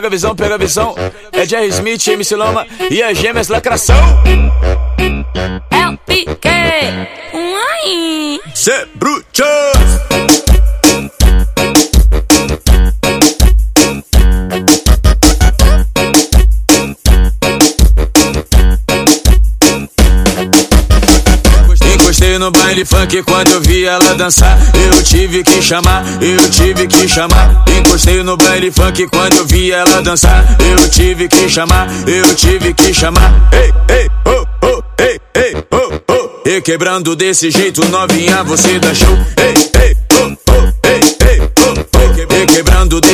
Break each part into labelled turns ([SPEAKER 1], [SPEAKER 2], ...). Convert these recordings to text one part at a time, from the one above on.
[SPEAKER 1] Pega a visão, pega a visão. É Jerry Smith, MC Loma e as gêmeas lacração.
[SPEAKER 2] É o Piquet. Uai.
[SPEAKER 1] Cê bruto. Encostei no baile funk quando eu vi ela dançar. Eu tive que chamar, eu tive que chamar. Encostei no baile funk quando eu vi ela dançar. Eu tive que chamar, eu tive que chamar. Ei, ei, oh, oh, ei, ei, oh, oh. E quebrando desse jeito novinha você dá show. Ei,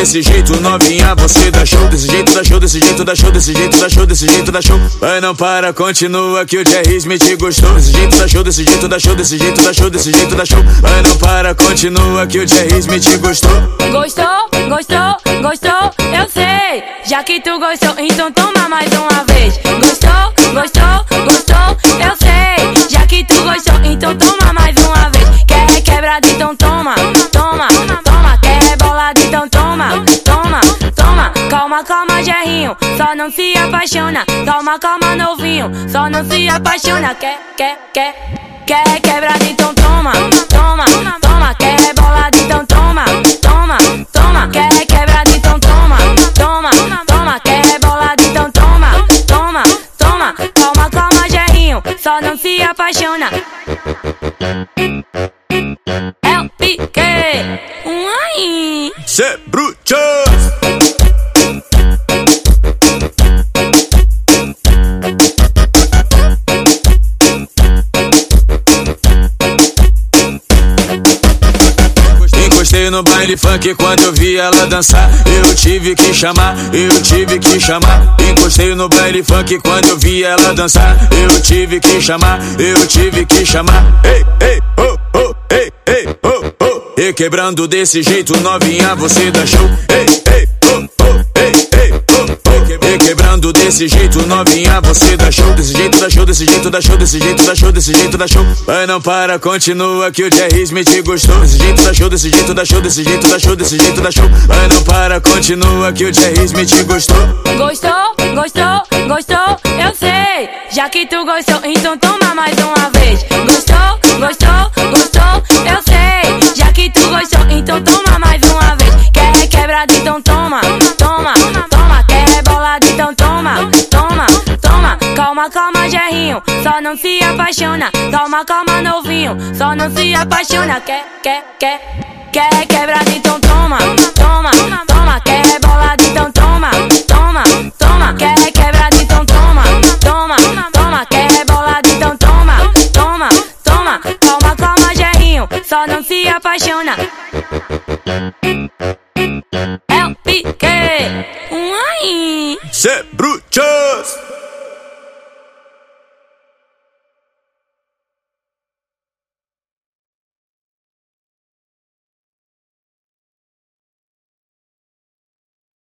[SPEAKER 1] desse jeito novinha você dá show. Desse jeito dá show, desse jeito dá show, desse jeito dá show, desse jeito dá show. Vai não para, continua que o Jerry Smith gostou. Desse jeito dá show, desse jeito dá show, desse jeito dá show, desse jeito dá show. Vai não para, continua que o Jerry Smith gostou.
[SPEAKER 2] Gostou, gostou, gostou, eu sei. Já que tu gostou, então toma mais uma vez. Gostou, gostou, gostou, eu sei. Já que tu gostou, então toma mais uma vez. Quer quebrado, então toma, Calma, calma, Gerrinho, só não se apaixona. Calma, calma, novinho, só não se apaixona. Quer, quer, quer, quer quebrado, então toma, toma, toma. Quer bolado, então toma, toma, toma. Quer quebrado, então toma, toma, toma. Quer bolado, então toma, toma, toma. Calma, calma, Gerrinho, só não se apaixona. É o Piquet, uai.
[SPEAKER 1] Cê bruto. No baile funk quando eu vi ela dançar. Eu tive que chamar, eu tive que chamar. Encostei no baile funk quando eu vi ela dançar. Eu tive que chamar, eu tive que chamar. Ei, ei, oh, oh, ei, ei, oh, oh. E quebrando desse jeito novinha você dá show. Ei, ei, desse jeito novinha você dá show. Desse jeito dá show, desse jeito dá show, desse jeito dá show, desse jeito dá show. Vai não para, continua que o Jerry Smith gostou. Desse jeito dá show, desse jeito dá show, desse jeito dá show, desse jeito dá show. Vai não para, continua que o Jerry Smith gostou.
[SPEAKER 2] Gostou, gostou, gostou, eu sei. Já que tu gostou, então toma mais uma vez. Gostou, gostou, gostou, eu sei. Já que tu gostou, então toma mais uma vez. Quer quebrado, então Calma, calma, Gerrinho, só não se apaixona. Calma, calma, novinho, só não se apaixona. Quer, quer, quer, quer quebrado, então toma, toma, toma. Quer bolado, então toma, toma, toma. Quer quebrado, então toma, toma, toma. Quer bolado, então toma, toma, toma. Calma, calma, Gerrinho, só não se apaixona. É o Piquet, uai.
[SPEAKER 1] Cê brutos.